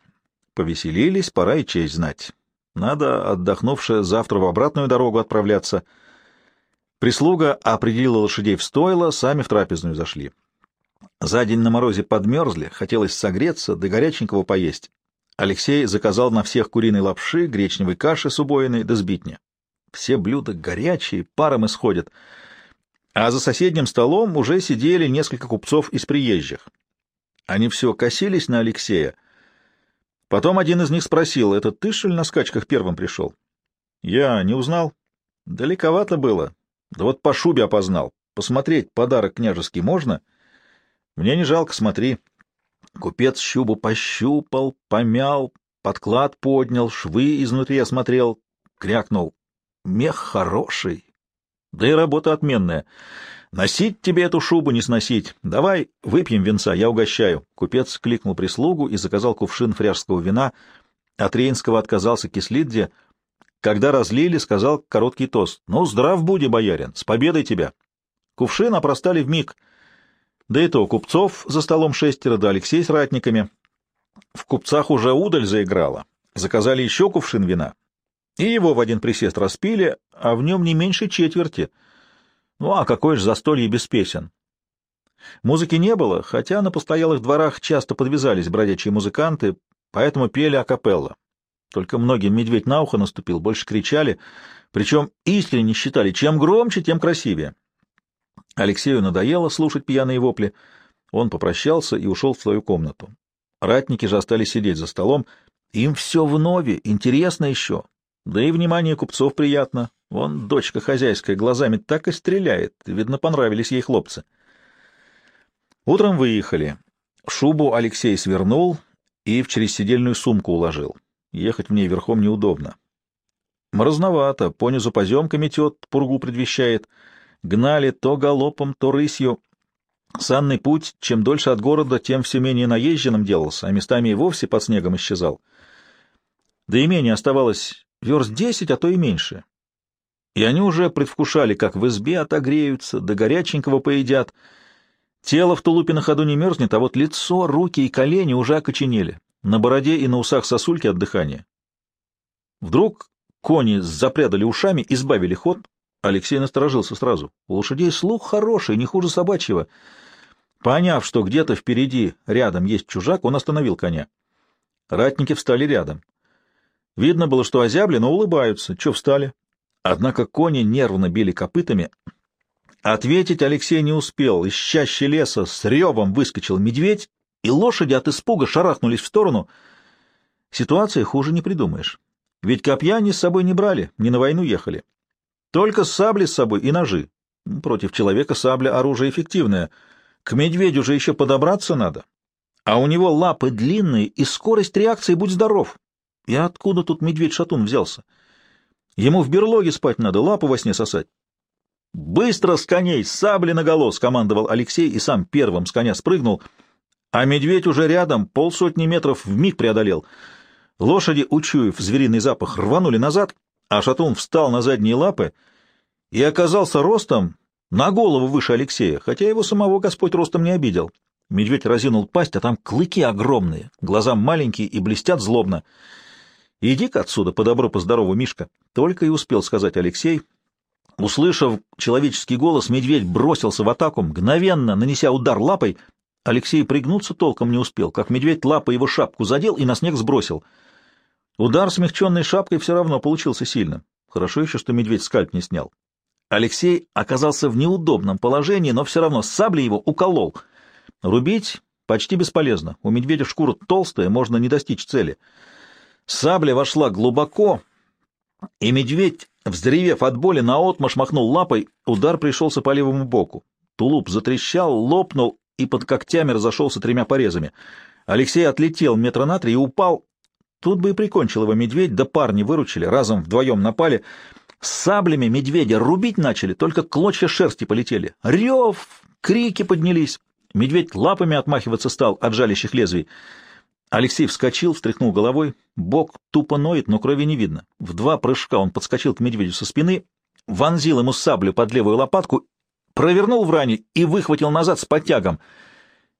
Повеселились, пора и честь знать. Надо, отдохнувши, завтра в обратную дорогу отправляться — Прислуга определила лошадей в стойло, сами в трапезную зашли. За день на морозе подмерзли, хотелось согреться, да горяченького поесть. Алексей заказал на всех куриной лапши, гречневой каши с убоиной да сбитня. Все блюда горячие, паром исходят. А за соседним столом уже сидели несколько купцов из приезжих. Они все косились на Алексея. Потом один из них спросил, «Это ты, что ли, на скачках первым пришел?» «Я не узнал. Далековато было. Да вот по шубе опознал. Посмотреть подарок княжеский можно? Мне не жалко, смотри. Купец щубу пощупал, помял, подклад поднял, швы изнутри осмотрел, крякнул. Мех хороший. Да и работа отменная. Носить тебе эту шубу, не сносить. Давай выпьем венца, я угощаю. Купец кликнул прислугу и заказал кувшин фряжского вина. От Рейнского отказался Кислидзе — когда разлили, сказал короткий тост. «Ну, здрав буди, боярин, с победой тебя!» Кувшин опростали в миг. Да и то, купцов за столом шестеро, да Алексей с ратниками. В купцах уже удаль заиграла. Заказали еще кувшин вина. И его в один присест распили, а в нем не меньше четверти. Ну, а какое же застолье без песен? Музыки не было, хотя на постоялых дворах часто подвязались бродячие музыканты, поэтому пели акапелла. Только многим медведь на ухо наступил, больше кричали, причем искренне считали, чем громче, тем красивее. Алексею надоело слушать пьяные вопли. Он попрощался и ушел в свою комнату. Ратники же остались сидеть за столом. Им все вновь, интересно еще. Да и внимание купцов приятно. Вон дочка хозяйская глазами так и стреляет. Видно, понравились ей хлопцы. Утром выехали. Шубу Алексей свернул и в чересидельную сумку уложил. Ехать в ней верхом неудобно. Морозновато, понизу поземка метет, пургу предвещает. Гнали то галопом, то рысью. Санный путь, чем дольше от города, тем все менее наезженным делался, а местами и вовсе под снегом исчезал. До имения оставалось верст десять, а то и меньше. И они уже предвкушали, как в избе отогреются, да горяченького поедят. Тело в тулупе на ходу не мерзнет, а вот лицо, руки и колени уже окоченели. На бороде и на усах сосульки от дыхания. Вдруг кони запрядали ушами, избавили ход. Алексей насторожился сразу. У лошадей слух хороший, не хуже собачьего. Поняв, что где-то впереди рядом есть чужак, он остановил коня. Ратники встали рядом. Видно было, что озябли, но улыбаются. Че встали? Однако кони нервно били копытами. Ответить Алексей не успел. Из чащи леса с ревом выскочил медведь, и лошади от испуга шарахнулись в сторону. Ситуация хуже не придумаешь. Ведь копья они с собой не брали, не на войну ехали. Только сабли с собой и ножи. Против человека сабля — оружие эффективное — к медведю же еще подобраться надо. А у него лапы длинные и скорость реакции, будь здоров. И откуда тут медведь-шатун взялся? Ему в берлоге спать надо, лапу во сне сосать. «Быстро с коней, сабли наголо!» — скомандовал Алексей и сам первым с коня спрыгнул. А медведь уже рядом, полсотни метров в миг преодолел. Лошади, учуяв звериный запах, рванули назад, а шатун встал на задние лапы и оказался ростом на голову выше Алексея, хотя его самого Господь ростом не обидел. Медведь разинул пасть, а там клыки огромные, глаза маленькие и блестят злобно. «Иди-ка отсюда, по добру, по здорову, Мишка!» Только и успел сказать Алексей. Услышав человеческий голос, медведь бросился в атаку, мгновенно нанеся удар лапой. Алексей пригнуться толком не успел, как медведь лапой его шапку задел и на снег сбросил. Удар смягченной шапкой все равно получился сильным. Хорошо еще, что медведь скальп не снял. Алексей оказался в неудобном положении, но все равно саблей его уколол. Рубить почти бесполезно. У медведя шкура толстая, можно не достичь цели. Сабля вошла глубоко, и медведь, вздревев от боли, наотмашь махнул лапой, удар пришелся по левому боку. Тулуп затрещал, лопнул и под когтями разошелся тремя порезами. Алексей отлетел метра на три и упал. Тут бы и прикончил его медведь, да парни выручили, разом вдвоем напали — с саблями медведя рубить начали, только клочья шерсти полетели. Рев! Крики поднялись. Медведь лапами отмахиваться стал от жалящих лезвий. Алексей вскочил, встряхнул головой. Бок тупо ноет, но крови не видно. В два прыжка он подскочил к медведю со спины, вонзил ему саблю под левую лопатку, провернул в ране и выхватил назад с подтягом.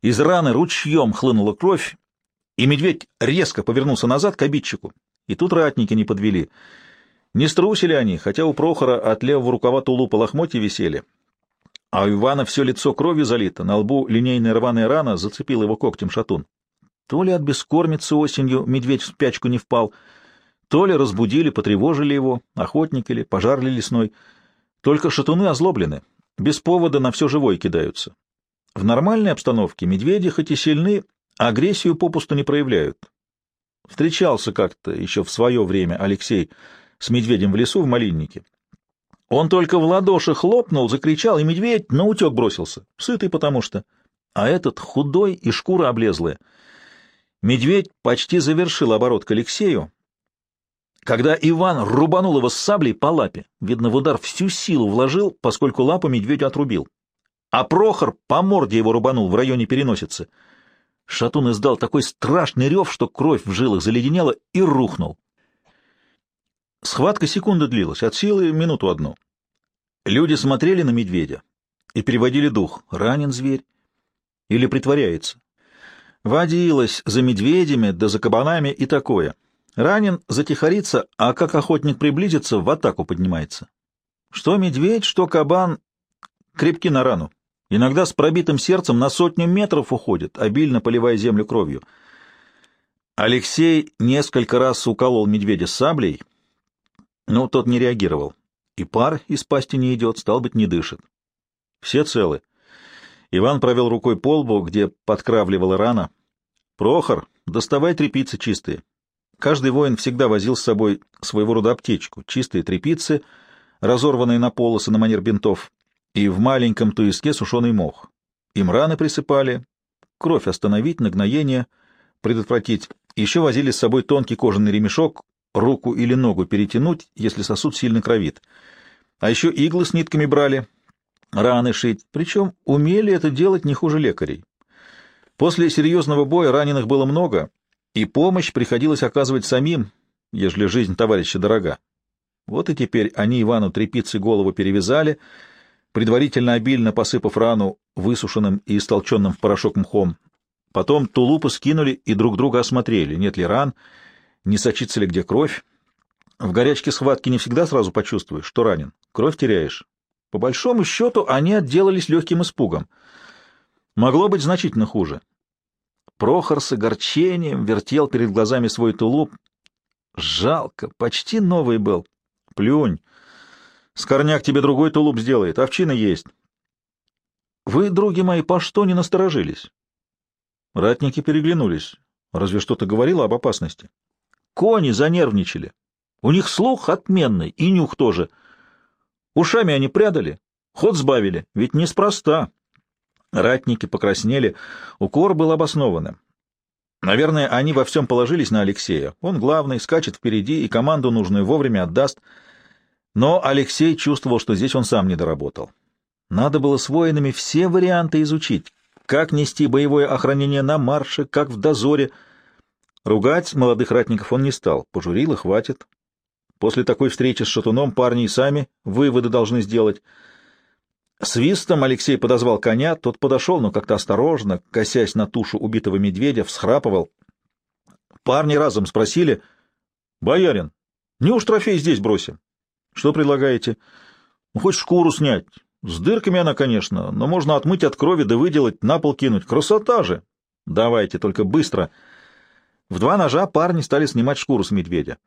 Из раны ручьем хлынула кровь, и медведь резко повернулся назад к обидчику. И тут ратники не подвели — не струсили они, хотя у Прохора от левого рукава тулупа лохмотья висели. А у Ивана все лицо кровью залито, на лбу линейная рваная рана зацепила его когтем шатун. То ли от бескормицы осенью медведь в спячку не впал, то ли разбудили, потревожили его, охотник или пожар ли лесной. Только шатуны озлоблены, без повода на все живое кидаются. В нормальной обстановке медведи хоть и сильны, агрессию попусту не проявляют. Встречался как-то еще в свое время Алексей с медведем в лесу в малиннике. Он только в ладоши хлопнул, закричал, и медведь на утек бросился, сытый потому что. А этот худой и шкура облезлая. Медведь почти завершил оборот к Алексею, когда Иван рубанул его с саблей по лапе. Видно, в удар всю силу вложил, поскольку лапу медведю отрубил. А Прохор по морде его рубанул в районе переносицы. Шатун издал такой страшный рев, что кровь в жилах заледенела и рухнул. Схватка секунды длилась, от силы минуту одну. Люди смотрели на медведя и переводили дух, ранен зверь или притворяется. Водилась за медведями да за кабанами и такое. Ранен затихарится, а как охотник приблизится, в атаку поднимается. Что медведь, что кабан крепки на рану. Иногда с пробитым сердцем на сотню метров уходит, обильно поливая землю кровью. Алексей несколько раз уколол медведя саблей — но тот не реагировал. И пар из пасти не идет, стал быть, не дышит. Все целы. Иван провел рукой по лбу, где подкравливала рана. «Прохор, доставай трепицы чистые». Каждый воин всегда возил с собой своего рода аптечку, чистые трепицы, разорванные на полосы на манер бинтов, и в маленьком туиске сушеный мох. Им раны присыпали, кровь остановить, нагноение предотвратить. Еще возили с собой тонкий кожаный ремешок, руку или ногу перетянуть, если сосуд сильно кровит. А еще иглы с нитками брали, раны шить, причем умели это делать не хуже лекарей. После серьезного боя раненых было много, и помощь приходилось оказывать самим, ежели жизнь товарища дорога. Вот и теперь они Ивану тряпицей голову перевязали, предварительно обильно посыпав рану высушенным и истолченным в порошок мхом. Потом тулупы скинули и друг друга осмотрели, нет ли ран, не сочится ли где кровь. В горячке схватки не всегда сразу почувствуешь, что ранен. Кровь теряешь. По большому счету они отделались легким испугом. Могло быть значительно хуже. Прохор с огорчением вертел перед глазами свой тулуп. Жалко, почти новый был. Плюнь. Скорняк тебе другой тулуп сделает, овчина есть. Вы, други мои, по что не насторожились? Ратники переглянулись. Разве что-то говорило об опасности? Кони занервничали. У них слух отменный, и нюх тоже. Ушами они прядали, ход сбавили, ведь неспроста. Ратники покраснели, укор был обоснованным. Наверное, они во всем положились на Алексея. Он главный, скачет впереди и команду нужную вовремя отдаст. Но Алексей чувствовал, что здесь он сам не доработал. Надо было с воинами все варианты изучить. Как нести боевое охранение на марше, как в дозоре. Ругать молодых ратников он не стал. Пожурил и хватит. После такой встречи с шатуном парни и сами выводы должны сделать. Свистом Алексей подозвал коня, тот подошел, но как-то осторожно, косясь на тушу убитого медведя, всхрапывал. Парни разом спросили, «Боярин, неуж трофей здесь бросим?» «Что предлагаете?» «Ну, хоть шкуру снять. С дырками она, конечно, но можно отмыть от крови да выделать, на пол кинуть. Красота же!» «Давайте, только быстро!» В два ножа парни стали снимать шкуру с медведя.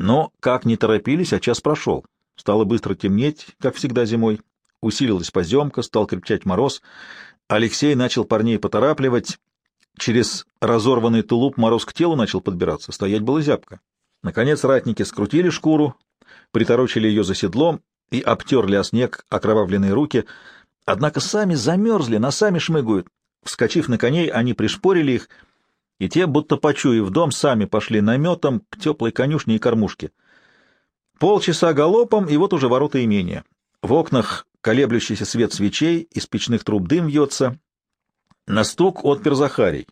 Но, как не торопились, а час прошел. Стало быстро темнеть, как всегда зимой. Усилилась поземка, стал крепчать мороз. Алексей начал парней поторапливать. Через разорванный тулуп мороз к телу начал подбираться. Стоять было зябко. Наконец ратники скрутили шкуру, приторочили ее за седлом и обтерли о снег окровавленные руки. Однако сами замерзли, носами шмыгают. Вскочив на коней, они пришпорили их, и те, будто почуяв дом, сами пошли наметом к теплой конюшне и кормушке. Полчаса галопом, и вот уже ворота имения. В окнах колеблющийся свет свечей, из печных труб дым вьется. На стук отпер Захарий.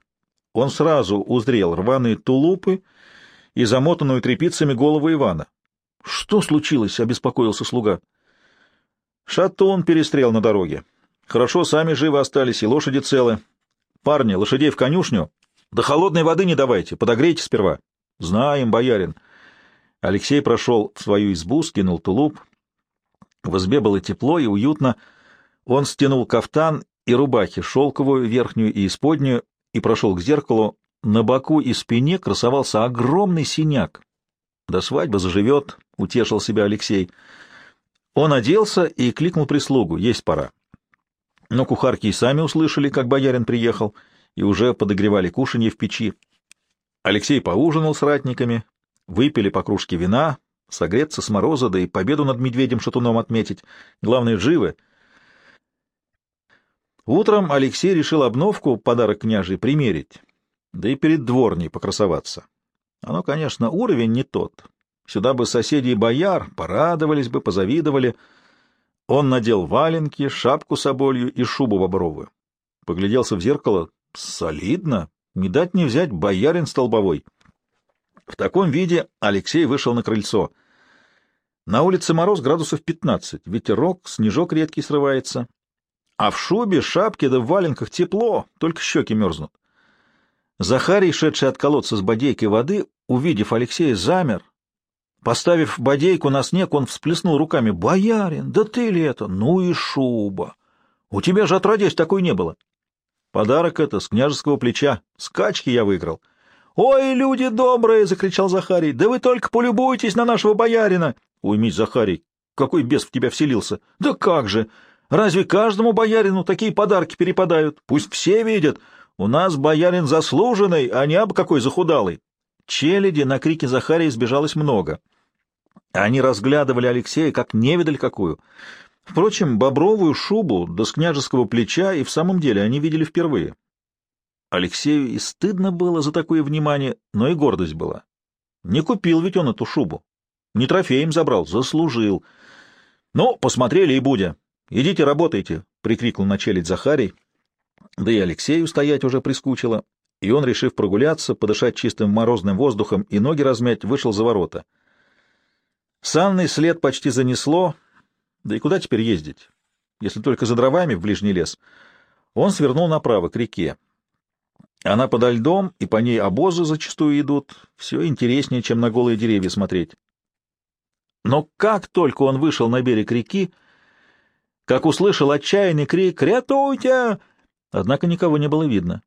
Он сразу узрел рваные тулупы и замотанную тряпицами голову Ивана. — Что случилось? — обеспокоился слуга. — Шатун перестрел на дороге. Хорошо, сами живы остались, и лошади целы. Парни, лошадей в конюшню. Да холодной воды не давайте, подогрейте сперва. — Знаем, боярин. Алексей прошел в свою избу, скинул тулуп, в избе было тепло и уютно. Он стянул кафтан и рубахи, шелковую, верхнюю и исподнюю, и прошел к зеркалу. На боку и спине красовался огромный синяк. «До свадьбы заживет», — утешил себя Алексей. Он оделся и кликнул прислугу. «Есть пора». Но кухарки и сами услышали, как боярин приехал, и уже подогревали кушанье в печи. Алексей поужинал с ратниками, выпили по кружке вина, Согреться с мороза, да и победу над медведем-шатуном отметить. Главное, живы. Утром Алексей решил обновку, подарок княжий, примерить, да и перед дворней покрасоваться. Оно, конечно, уровень не тот. Сюда бы соседи и бояр порадовались бы, позавидовали. Он надел валенки, шапку с оболью и шубу бобровую. Погляделся в зеркало. Солидно. Не дать не взять боярин столбовой. В таком виде Алексей вышел на крыльцо. На улице мороз градусов 15, ветерок, снежок редкий срывается. А в шубе, шапке да в валенках тепло, только щеки мерзнут. Захарий, шедший от колодца с бодейкой воды, увидев Алексея, замер. Поставив бодейку на снег, он всплеснул руками. «Боярин, да ты ли это? Ну и шуба! У тебя же отродясь такой не было!» «Подарок это с княжеского плеча. Скачки я выиграл». «Ой, люди добрые!» — закричал Захарий. «Да вы только полюбуйтесь на нашего боярина!» «Уймись, Захарий, какой бес в тебя вселился!» «Да как же! Разве каждому боярину такие подарки перепадают? Пусть все видят! У нас боярин заслуженный, а не абы какой захудалый!» Челяди на крики Захария сбежалось много. Они разглядывали Алексея, как невидаль какую. Впрочем, бобровую шубу до с княжеского плеча и в самом деле они видели впервые. Алексею и стыдно было за такое внимание, но и гордость была. Не купил ведь он эту шубу. Не трофеем забрал, заслужил. Ну, посмотрели и будя. Идите работайте, — прикрикнул началить Захарий. Да и Алексею стоять уже прискучило. и он, решив прогуляться, подышать чистым морозным воздухом и ноги размять, вышел за ворота. Санный след почти занесло, да и куда теперь ездить, если только за дровами в ближний лес. Он свернул направо, к реке. Она подо льдом, и по ней обозы зачастую идут. Все интереснее, чем на голые деревья смотреть. Но как только он вышел на берег реки, как услышал отчаянный крик «Рятуйте!», однако никого не было видно.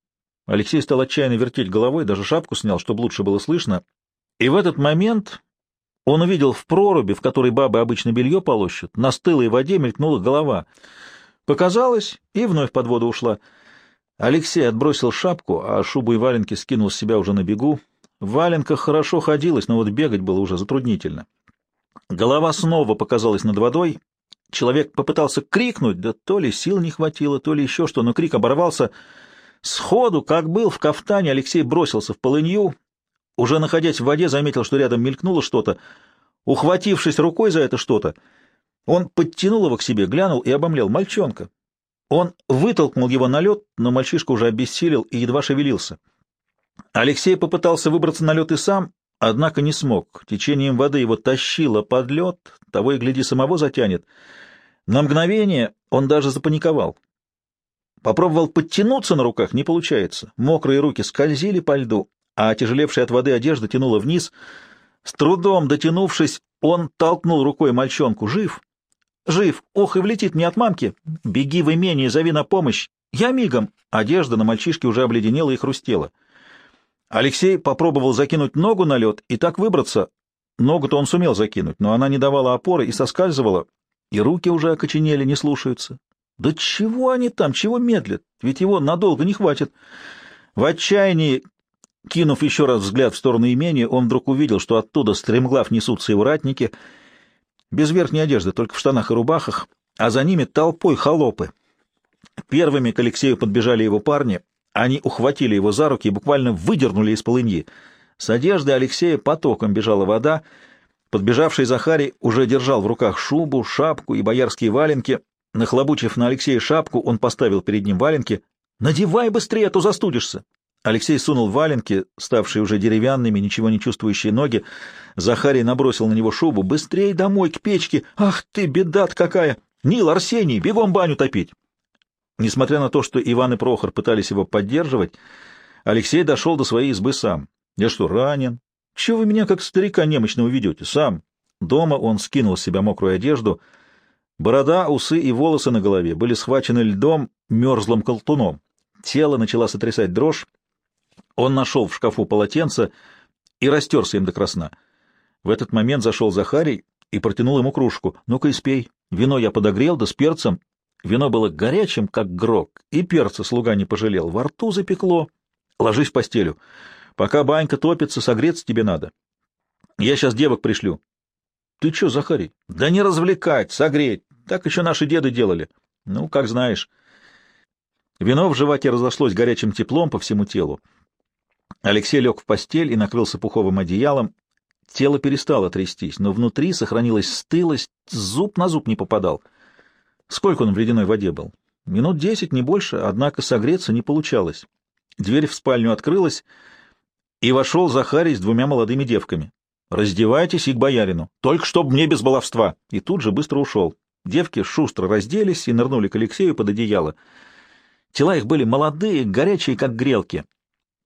Алексей стал отчаянно вертеть головой, даже шапку снял, чтобы лучше было слышно. И в этот момент он увидел в проруби, в которой бабы обычно белье полощут, на стылой воде мелькнула голова. Показалось, и вновь под воду ушла. Алексей отбросил шапку, а шубу и валенки скинул с себя уже на бегу. В валенках хорошо ходилось, но вот бегать было уже затруднительно. Голова снова показалась над водой. Человек попытался крикнуть, да то ли сил не хватило, то ли еще что, но крик оборвался. Сходу, как был в кафтане, Алексей бросился в полынью. Уже находясь в воде, заметил, что рядом мелькнуло что-то. Ухватившись рукой за это что-то, он подтянул его к себе, глянул и обомлел. Мальчонка. Он вытолкнул его на лед, но мальчишка уже обессилел и едва шевелился. Алексей попытался выбраться на лед и сам, однако не смог. Течением воды его тащило под лед, того и гляди, самого затянет. На мгновение он даже запаниковал. Попробовал подтянуться на руках, не получается. Мокрые руки скользили по льду, а отяжелевшая от воды одежда тянула вниз. С трудом дотянувшись, он толкнул рукой мальчонку. «Жив! Жив! Ох, и влетит мне от мамки! Беги в имение, зови на помощь! Я мигом!» Одежда на мальчишке уже обледенела и хрустела. Алексей попробовал закинуть ногу на лед и так выбраться. Ногу-то он сумел закинуть, но она не давала опоры и соскальзывала, и руки уже окоченели, не слушаются. Да чего они там, чего медлят? Ведь его надолго не хватит. В отчаянии, кинув еще раз взгляд в сторону имения, он вдруг увидел, что оттуда стремглав несутся его ратники, без верхней одежды, только в штанах и рубахах, а за ними толпой холопы. Первыми к Алексею подбежали его парни, они ухватили его за руки и буквально выдернули из полыньи. С одежды Алексея потоком бежала вода. Подбежавший Захарий уже держал в руках шубу, шапку и боярские валенки. Нахлобучив на Алексея шапку, он поставил перед ним валенки. «Надевай быстрее, а то застудишься!» Алексей сунул валенки, ставшие уже деревянными, ничего не чувствующие ноги. Захарий набросил на него шубу. «Быстрей домой, к печке! Ах ты, беда какая! Нил, Арсений, бегом баню топить!» Несмотря на то, что Иван и Прохор пытались его поддерживать, Алексей дошел до своей избы сам. «Я что, ранен? Чего вы меня как старика немощного ведете? Сам!» Дома он скинул с себя мокрую одежду. Борода, усы и волосы на голове были схвачены льдом, мерзлым колтуном. Тело начала сотрясать дрожь. Он нашел в шкафу полотенце и растерся им до красна. В этот момент зашел Захарий и протянул ему кружку. «Ну-ка, испей. Вино я подогрел, да с перцем. Вино было горячим, как грок, и перца слуга не пожалел. Во рту запекло. Ложись в постелю. Пока банька топится, согреться тебе надо. Я сейчас девок пришлю. Ты что, Захарий? Да не развлекать, согреть. Так еще наши деды делали. Ну, как знаешь. Вино в животе разошлось горячим теплом по всему телу. Алексей лег в постель и накрылся пуховым одеялом. Тело перестало трястись, но внутри сохранилась стылость, зуб на зуб не попадал — Сколько он в ледяной воде был? Минут десять, не больше, однако согреться не получалось. Дверь в спальню открылась, и вошел Захарий с двумя молодыми девками. «Раздевайтесь и к боярину, только чтоб мне без баловства!» И тут же быстро ушел. Девки шустро разделись и нырнули к Алексею под одеяло. Тела их были молодые, горячие, как грелки.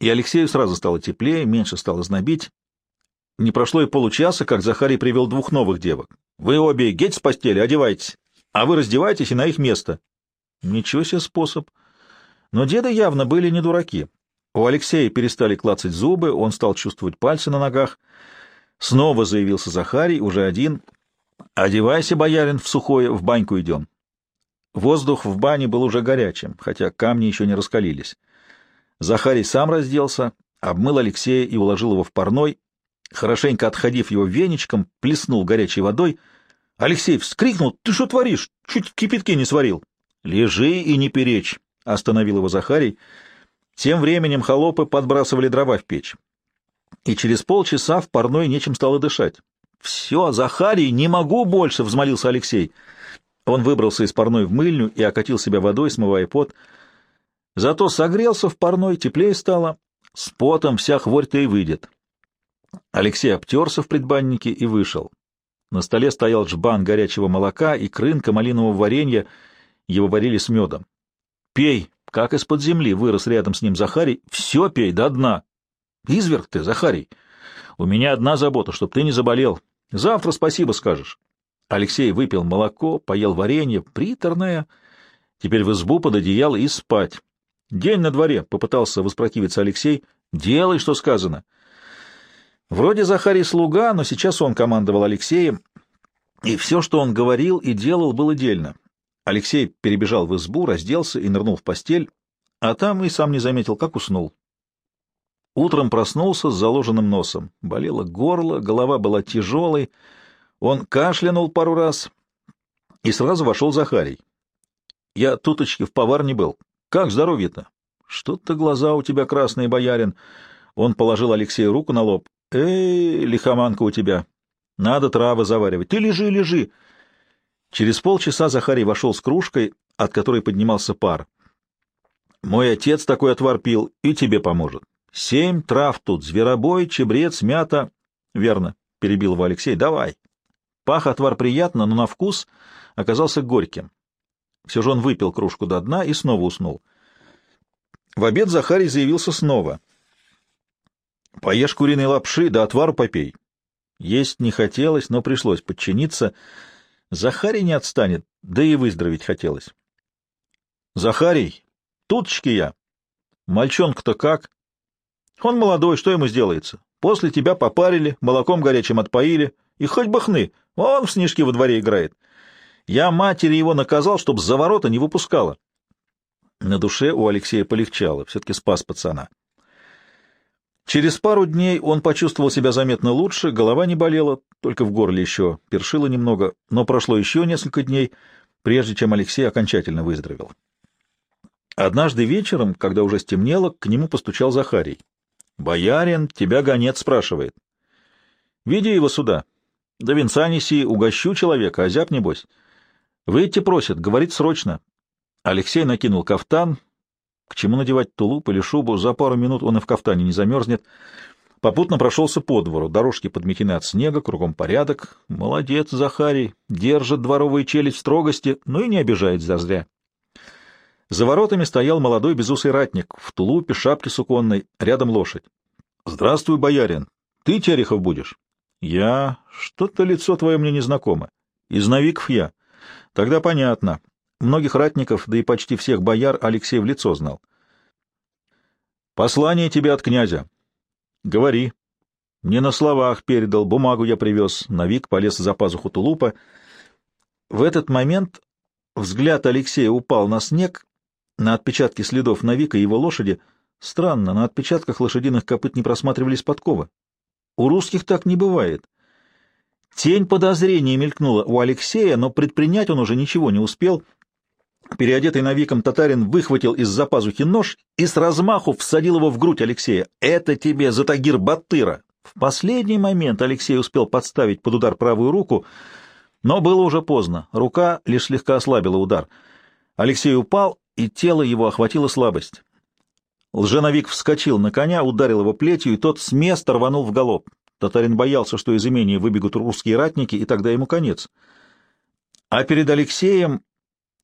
И Алексею сразу стало теплее, меньше стало знобить. Не прошло и получаса, как Захарий привел двух новых девок. «Вы обе геть с постели, одевайтесь!» а вы раздевайтесь и на их место. Ничего себе способ. Но деды явно были не дураки. У Алексея перестали клацать зубы, он стал чувствовать пальцы на ногах. Снова заявился Захарий, уже один. «Одевайся, боярин, в сухое, в баньку идем». Воздух в бане был уже горячим, хотя камни еще не раскалились. Захарий сам разделся, обмыл Алексея и уложил его в парной, хорошенько отходив его веничком, плеснул горячей водой — Алексей вскрикнул. «Ты что творишь? Чуть в кипятке не сварил». «Лежи и не перечь», — остановил его Захарий. Тем временем холопы подбрасывали дрова в печь. И через полчаса в парной нечем стало дышать. «Все, Захарий, не могу больше!» — взмолился Алексей. Он выбрался из парной в мыльню и окатил себя водой, смывая пот. Зато согрелся в парной, теплее стало, С потом вся хворь-то и выйдет. Алексей обтерся в предбаннике и вышел. На столе стоял жбан горячего молока и крынка малинового варенья, его варили с медом. «Пей!» Как из-под земли вырос рядом с ним Захарий. «Все пей до дна!» «Изверг ты, Захарий! У меня одна забота, чтоб ты не заболел. Завтра спасибо скажешь». Алексей выпил молоко, поел варенье, приторное. Теперь в избу под одеяло и спать. День на дворе, — попытался воспротивиться Алексей. Делай, что сказано. Вроде Захарий слуга, но сейчас он командовал Алексеем, и все, что он говорил и делал, было дельно. Алексей перебежал в избу, разделся и нырнул в постель, а там и сам не заметил, как уснул. Утром проснулся с заложенным носом. Болело горло, голова была тяжелой, он кашлянул пару раз, и сразу вошел Захарий. Я туточки в поварне был. Как здоровье-то? Что-то глаза у тебя красные, боярин. Он положил Алексею руку на лоб. Эй, лихоманка у тебя. Надо травы заваривать. Ты лежи, лежи. Через полчаса Захарий вошел с кружкой, от которой поднимался пар. Мой отец такой отвар пил, и тебе поможет. Семь трав тут, зверобой, чебрец, мята. Верно, перебил его Алексей. Давай. Пах отвар приятно, но на вкус оказался горьким. Все же он выпил кружку до дна и снова уснул. В обед Захарий заявился снова. «Поешь куриной лапши, да отвару попей». Есть не хотелось, но пришлось подчиниться. Захарий не отстанет, да и выздороветь хотелось. «Захарий, туточки я. Мальчонка-то как?» «Он молодой, что ему сделается? После тебя попарили, молоком горячим отпоили, и хоть бы хны, он в снежки во дворе играет. Я матери его наказал, чтоб за ворота не выпускала. На душе у Алексея полегчало, все-таки спас пацана. Через пару дней он почувствовал себя заметно лучше, голова не болела, только в горле еще першило немного, но прошло еще несколько дней, прежде чем Алексей окончательно выздоровел. Однажды вечером, когда уже стемнело, к нему постучал Захарий. — Боярин, тебя гонец спрашивает. — Веди его сюда. Да венца неси, угощу человека, а зяб небось. Выйти просит, говорит срочно. Алексей накинул кафтан. К чему надевать тулуп или шубу? За пару минут он и в кафтане не замерзнет. Попутно прошелся по двору. Дорожки подметены от снега, кругом порядок. Молодец, Захарий. Держит дворовую челюсть в строгости, но и не обижает зазря. За воротами стоял молодой безусый ратник, в тулупе, шапке суконной, рядом лошадь. — Здравствуй, боярин. Ты Терехов будешь? — Я. Что-то лицо твое мне незнакомо. Из Новиков я. Тогда понятно. Многих ратников, да и почти всех бояр Алексей в лицо знал. — Послание тебе от князя. — Говори. Не на словах передал, бумагу я привез. Навик полез за пазуху тулупа. В этот момент взгляд Алексея упал на снег, на отпечатки следов Навика и его лошади. Странно, на отпечатках лошадиных копыт не просматривались подковы. У русских так не бывает. Тень подозрения мелькнула у Алексея, но предпринять он уже ничего не успел. Переодетый навиком татарин выхватил из-за пазухи нож и с размаху всадил его в грудь Алексея. «Это тебе за Тагир Батыра!» В последний момент Алексей успел подставить под удар правую руку, но было уже поздно. Рука лишь слегка ослабила удар. Алексей упал, и тело его охватила слабость. Лженовик вскочил на коня, ударил его плетью, и тот с места рванул в галоп. Татарин боялся, что из имения выбегут русские ратники, и тогда ему конец. А перед Алексеем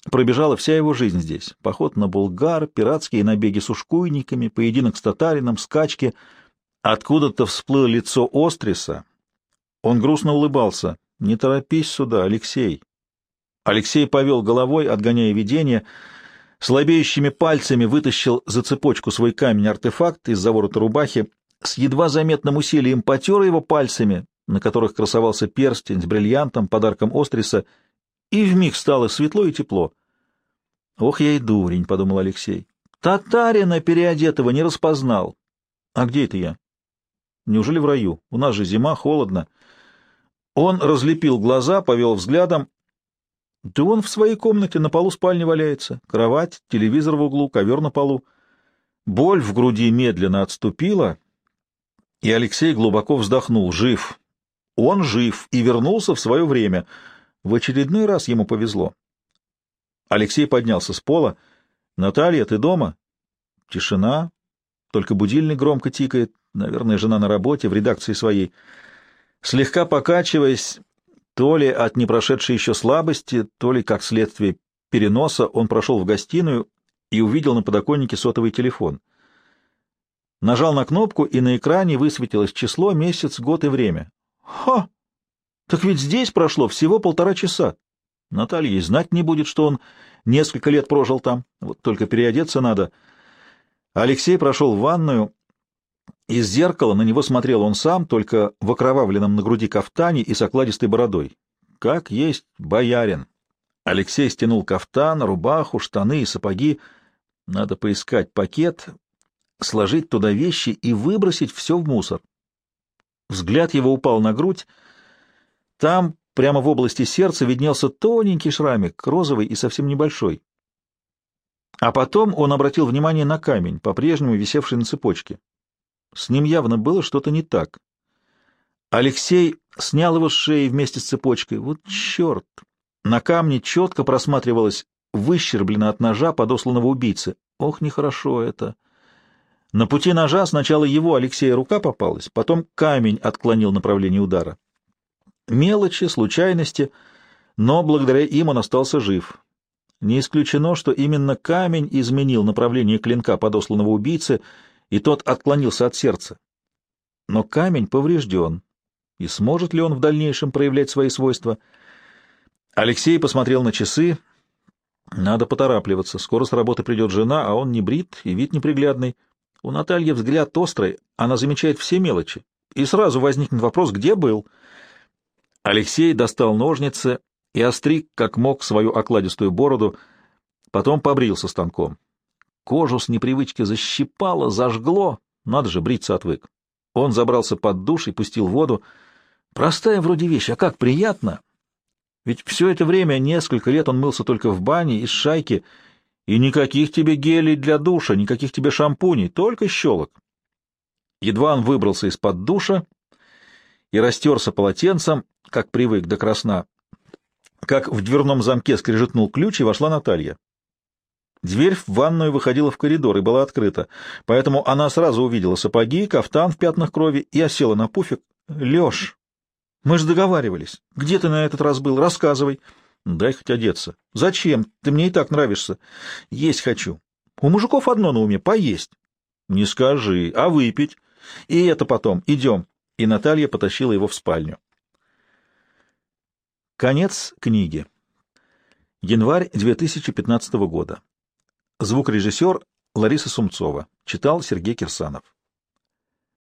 пробежала вся его жизнь здесь. Поход на Булгар, пиратские набеги с ушкуйниками, поединок с татарином, скачки. Откуда-то всплыло лицо Остриса. Он грустно улыбался. «Не торопись сюда, Алексей». Алексей повел головой, отгоняя видение, слабеющими пальцами вытащил за цепочку свой камень-артефакт из-за ворота рубахи, с едва заметным усилием потер его пальцами, на которых красовался перстень с бриллиантом, подарком Остриса, и вмиг стало светло и тепло. «Ох, я и дурень», — подумал Алексей. «Татарина переодетого не распознал. А где это я? Неужели в раю? У нас же зима, холодно». Он разлепил глаза, повел взглядом. Да он в своей комнате на полу спальни валяется. Кровать, телевизор в углу, ковер на полу. Боль в груди медленно отступила, и Алексей глубоко вздохнул. Жив. Он жив и вернулся в свое время. В очередной раз ему повезло. Алексей поднялся с пола. «Наталья, ты дома?» Тишина. только будильник громко тикает, наверное, жена на работе, в редакции своей. Слегка покачиваясь, то ли от непрошедшей еще слабости, то ли как следствие переноса, он прошел в гостиную и увидел на подоконнике сотовый телефон. Нажал на кнопку, и на экране высветилось число, месяц, год и время. «Ха! Так ведь здесь прошло всего полтора часа. Наталья и знать не будет, что он несколько лет прожил там. Вот только переодеться надо». Алексей прошел в ванную. Из зеркала на него смотрел он сам, только в окровавленном на груди кафтане и с окладистой бородой. Как есть боярин. Алексей стянул кафтан, рубаху, штаны и сапоги. Надо поискать пакет, сложить туда вещи и выбросить все в мусор. Взгляд его упал на грудь. Там, прямо в области сердца, виднелся тоненький шрамик, розовый и совсем небольшой. А потом он обратил внимание на камень, по-прежнему висевший на цепочке. С ним явно было что-то не так. Алексей снял его с шеи вместе с цепочкой. Вот черт! На камне четко просматривалась выщерблена от ножа подосланного убийцы. Ох, нехорошо это! На пути ножа сначала его, Алексея, рука попалась, потом камень отклонил направление удара. Мелочи, случайности, но благодаря им он остался жив. Не исключено, что именно камень изменил направление клинка подосланного убийцы, и тот отклонился от сердца. Но камень поврежден, и сможет ли он в дальнейшем проявлять свои свойства? Алексей посмотрел на часы. Надо поторапливаться, скоро с работы придет жена, а он не брит и вид неприглядный. У Натальи взгляд острый, она замечает все мелочи. И сразу возникнет вопрос, где был. Алексей достал ножницы и остриг, как мог, свою окладистую бороду, потом побрился станком. Кожу с непривычки защипало, зажгло, надо же, бриться отвык. Он забрался под душ и пустил воду. Простая вроде вещь, а как приятно! Ведь все это время, несколько лет он мылся только в бане, из шайки, и никаких тебе гелей для душа, никаких тебе шампуней, только щелок. Едва он выбрался из-под душа и растерся полотенцем, как привык до красна, как в дверном замке скрежетнул ключ, и вошла Наталья. Дверь в ванную выходила в коридор и была открыта, поэтому она сразу увидела сапоги, кафтан в пятнах крови и осела на пуфик. — Леш, мы же договаривались. Где ты на этот раз был? Рассказывай. — Дай хоть одеться. — Зачем? Ты мне и так нравишься. — Есть хочу. У мужиков одно на уме — поесть. — Не скажи. А выпить? — И это потом. Идем. И Наталья потащила его в спальню. Конец книги. Январь 2015 года. Звукорежиссер Лариса Сумцова. Читал Сергей Кирсанов.